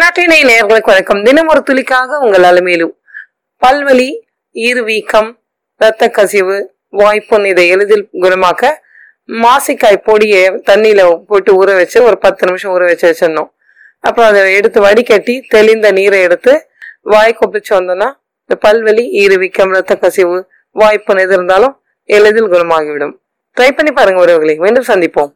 நாட்டினை நேர்களுக்கு வணக்கம். தினம் ஒரு துளிக்காக உங்கள் அலமையிலும். பல்வலி ஈறுவீக்கம் இரத்த கசிவு வாய்ப்புண் இதை எளிதில் குணமாக்க மாசிக்காய் பொடியை தண்ணியில போட்டு ஊற வச்சு ஒரு பத்து நிமிஷம் ஊற வச்சு வச்சிடணும். அப்புறம் அதை எடுத்து வடிகட்டி தெளிந்த நீரை எடுத்து வாய் கொப்பிச்சு வந்தோம்னா இந்த பல்வலி ஈறுவீக்கம் இரத்த கசிவு வாய்ப்புண் எது இருந்தாலும் எளிதில் குணமாகிவிடும். ட்ரை பண்ணி பாருங்க உறவுகளை. மீண்டும் சந்திப்போம்.